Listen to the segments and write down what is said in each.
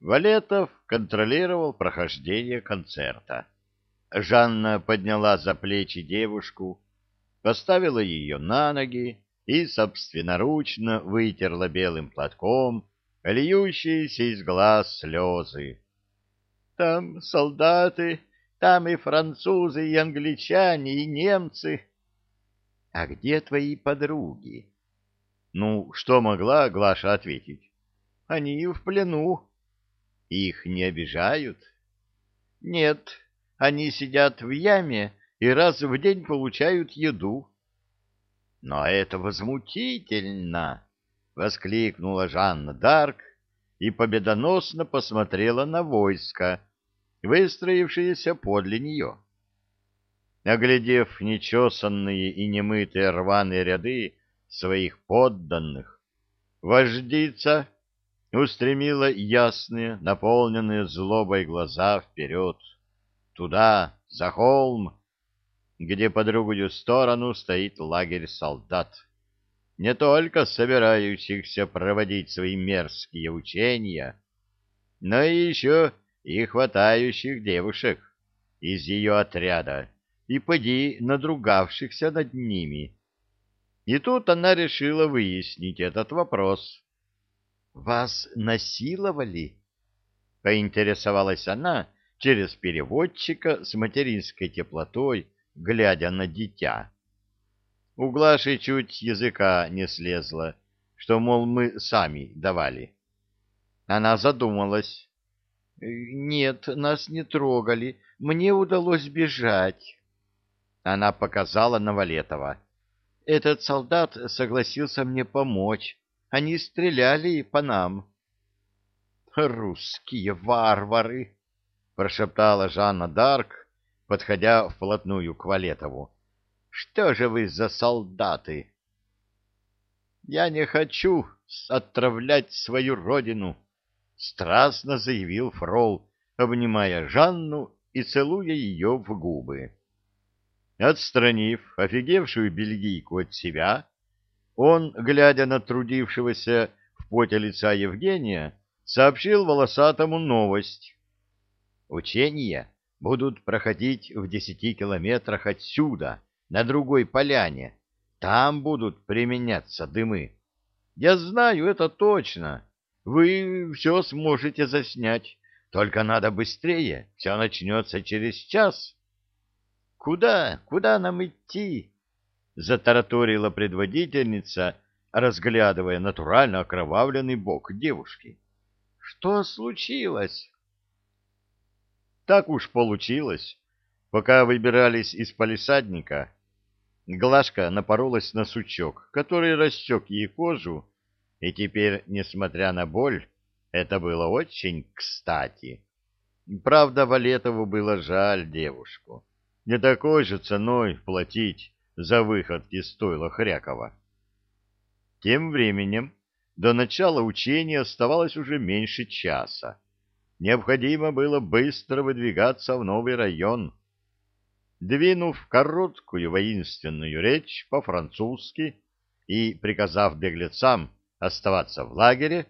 Валетов контролировал прохождение концерта. Жанна подняла за плечи девушку, поставила ее на ноги и собственноручно вытерла белым платком льющиеся из глаз слезы. «Там солдаты, там и французы, и англичане, и немцы». «А где твои подруги?» Ну, что могла Глаша ответить? «Они в плену». «Их не обижают?» «Нет, они сидят в яме и раз в день получают еду. — Но это возмутительно! — воскликнула Жанна Дарк и победоносно посмотрела на войско, выстроившееся подле нее. Оглядев нечесанные и немытые рваные ряды своих подданных, вождица устремила ясные, наполненные злобой глаза вперед, туда, за холм, где по другую сторону стоит лагерь солдат, не только собирающихся проводить свои мерзкие учения, но и еще и хватающих девушек из ее отряда и поди надругавшихся над ними. И тут она решила выяснить этот вопрос. «Вас насиловали?» — поинтересовалась она через переводчика с материнской теплотой, глядя на дитя. У Глаши чуть языка не слезло, что, мол, мы сами давали. Она задумалась. «Нет, нас не трогали. Мне удалось бежать». Она показала на Валетова. «Этот солдат согласился мне помочь. Они стреляли по нам». «Русские варвары!» — прошептала Жанна Дарк, подходя вплотную к Валетову. — Что же вы за солдаты? — Я не хочу отравлять свою родину, — страстно заявил Фрол, обнимая Жанну и целуя ее в губы. Отстранив офигевшую бельгийку от себя, он, глядя на трудившегося в поте лица Евгения, сообщил волосатому новость. Учение будут проходить в десяти километрах отсюда, на другой поляне. Там будут применяться дымы. Я знаю это точно. Вы все сможете заснять. Только надо быстрее. Все начнется через час. Куда? Куда нам идти? Затараторила предводительница, разглядывая натурально окровавленный бок девушки. Что случилось? Так уж получилось. Пока выбирались из палисадника, Глашка напоролась на сучок, который рассек ей кожу, и теперь, несмотря на боль, это было очень кстати. Правда, Валетову было жаль девушку. Не такой же ценой платить за выход из стойла Хрякова. Тем временем до начала учения оставалось уже меньше часа необходимо было быстро выдвигаться в новый район. Двинув короткую воинственную речь по-французски и приказав беглецам оставаться в лагере,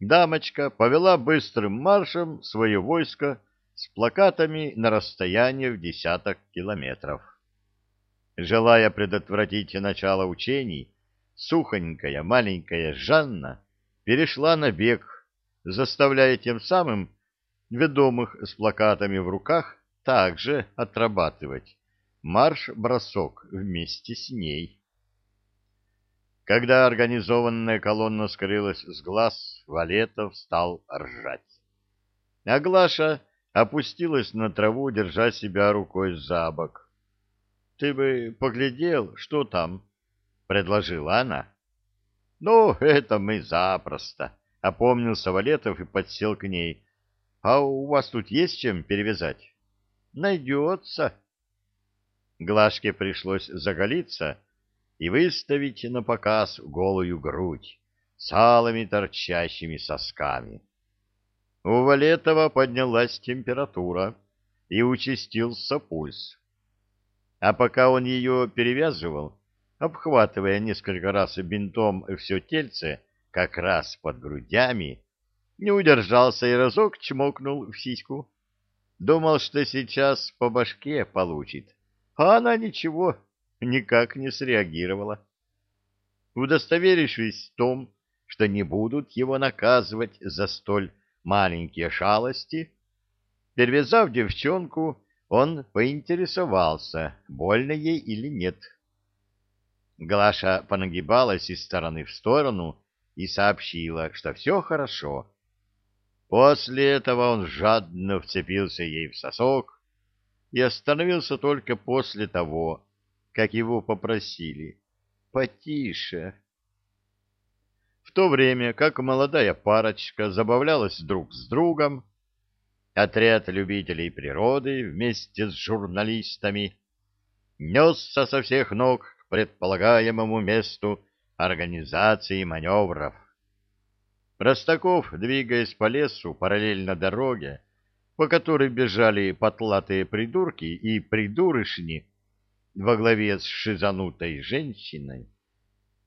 дамочка повела быстрым маршем свое войско с плакатами на расстояние в десяток километров. Желая предотвратить начало учений, сухонькая маленькая Жанна перешла на бег, заставляя тем самым ведомых с плакатами в руках, также отрабатывать марш-бросок вместе с ней. Когда организованная колонна скрылась с глаз, Валетов стал ржать. А Глаша опустилась на траву, держа себя рукой за бок. — Ты бы поглядел, что там? — предложила она. — Ну, это мы запросто, — опомнился Валетов и подсел к ней. А у вас тут есть чем перевязать? Найдется. Глашке пришлось заголиться и выставить на показ голую грудь с алыми торчащими сосками. У Валетова поднялась температура и участился пульс. А пока он ее перевязывал, обхватывая несколько раз бинтом все тельце как раз под грудями, Не удержался и разок чмокнул в сиську. Думал, что сейчас по башке получит, а она ничего, никак не среагировала. Удостоверившись в том, что не будут его наказывать за столь маленькие шалости, перевязав девчонку, он поинтересовался, больно ей или нет. Глаша понагибалась из стороны в сторону и сообщила, что все хорошо. После этого он жадно вцепился ей в сосок и остановился только после того, как его попросили «потише». В то время, как молодая парочка забавлялась друг с другом, отряд любителей природы вместе с журналистами несся со всех ног к предполагаемому месту организации маневров. Простаков, двигаясь по лесу параллельно дороге, по которой бежали потлатые придурки и придурышни во главе с шизанутой женщиной,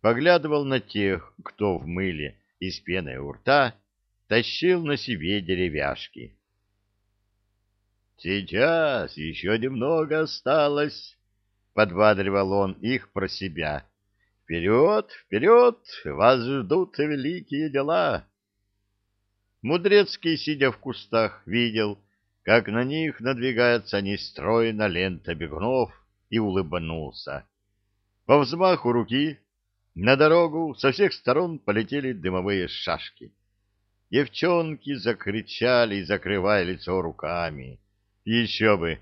поглядывал на тех, кто в мыле из пены у рта тащил на себе деревяшки. «Сейчас еще немного осталось», — подбадривал он их про себя. «Вперед, вперед! Вас ждут великие дела!» Мудрецкий, сидя в кустах, видел, как на них надвигается нестройно лента бегунов, и улыбнулся. По взмаху руки на дорогу со всех сторон полетели дымовые шашки. Девчонки закричали, закрывая лицо руками. Еще бы!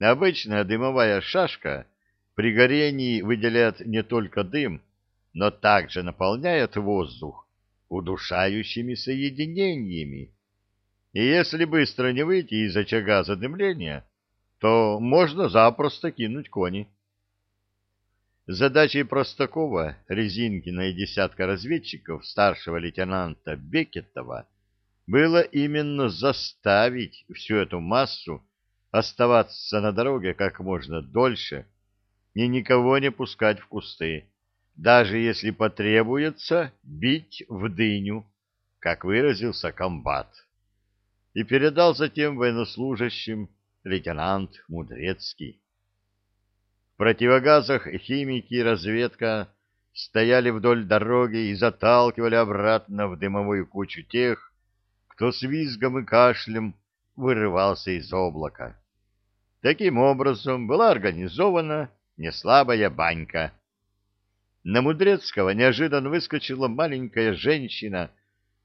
Обычная дымовая шашка при горении выделяет не только дым, но также наполняет воздух удушающими соединениями. И если быстро не выйти из очага задымления, то можно запросто кинуть кони. Задачей Простакова, Резинкина и десятка разведчиков старшего лейтенанта Бекетова было именно заставить всю эту массу оставаться на дороге как можно дольше и никого не пускать в кусты, даже если потребуется бить в дыню, как выразился комбат, и передал затем военнослужащим лейтенант Мудрецкий. Противогазах химики и разведка стояли вдоль дороги и заталкивали обратно в дымовую кучу тех, кто с визгом и кашлем вырывался из облака. Таким образом была организована неслабая банька. На Мудрецкого неожиданно выскочила маленькая женщина,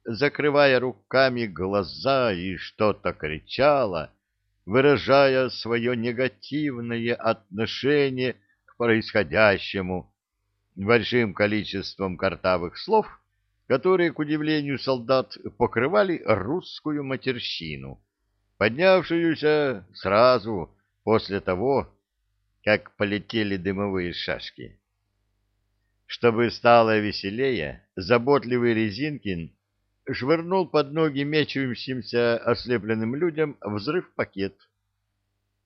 закрывая руками глаза и что-то кричала, выражая свое негативное отношение к происходящему большим количеством картавых слов, которые, к удивлению солдат, покрывали русскую матерщину, поднявшуюся сразу после того, как полетели дымовые шашки. Чтобы стало веселее, заботливый Резинкин швырнул под ноги мечущимся ослепленным людям взрыв-пакет.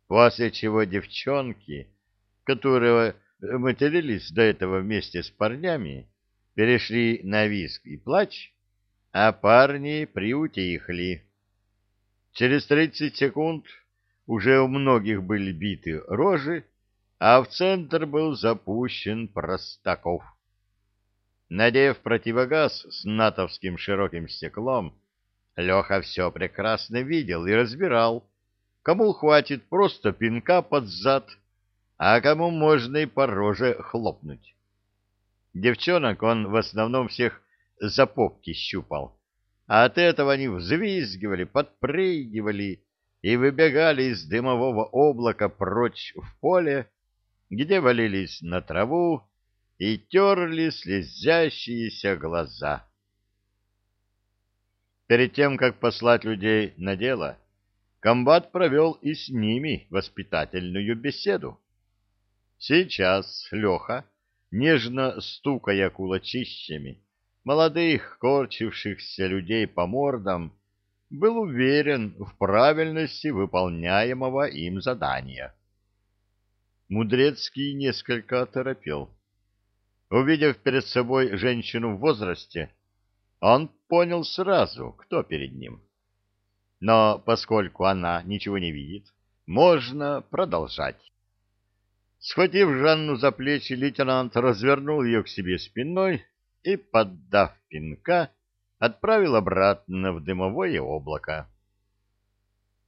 После чего девчонки, которые матерились до этого вместе с парнями, перешли на виск и плач, а парни приутихли. Через тридцать секунд уже у многих были биты рожи, а в центр был запущен Простаков. Надев противогаз с натовским широким стеклом, Леха все прекрасно видел и разбирал, кому хватит просто пинка под зад, а кому можно и по роже хлопнуть. Девчонок он в основном всех за попки щупал, а от этого они взвизгивали, подпрыгивали и выбегали из дымового облака прочь в поле, где валились на траву, и терли слезящиеся глаза. Перед тем, как послать людей на дело, комбат провел и с ними воспитательную беседу. Сейчас Леха, нежно стукая кулачищами, молодых корчившихся людей по мордам, был уверен в правильности выполняемого им задания. Мудрецкий несколько оторопел. Увидев перед собой женщину в возрасте, он понял сразу, кто перед ним. Но поскольку она ничего не видит, можно продолжать. Схватив Жанну за плечи, лейтенант развернул ее к себе спиной и, поддав пинка, отправил обратно в дымовое облако.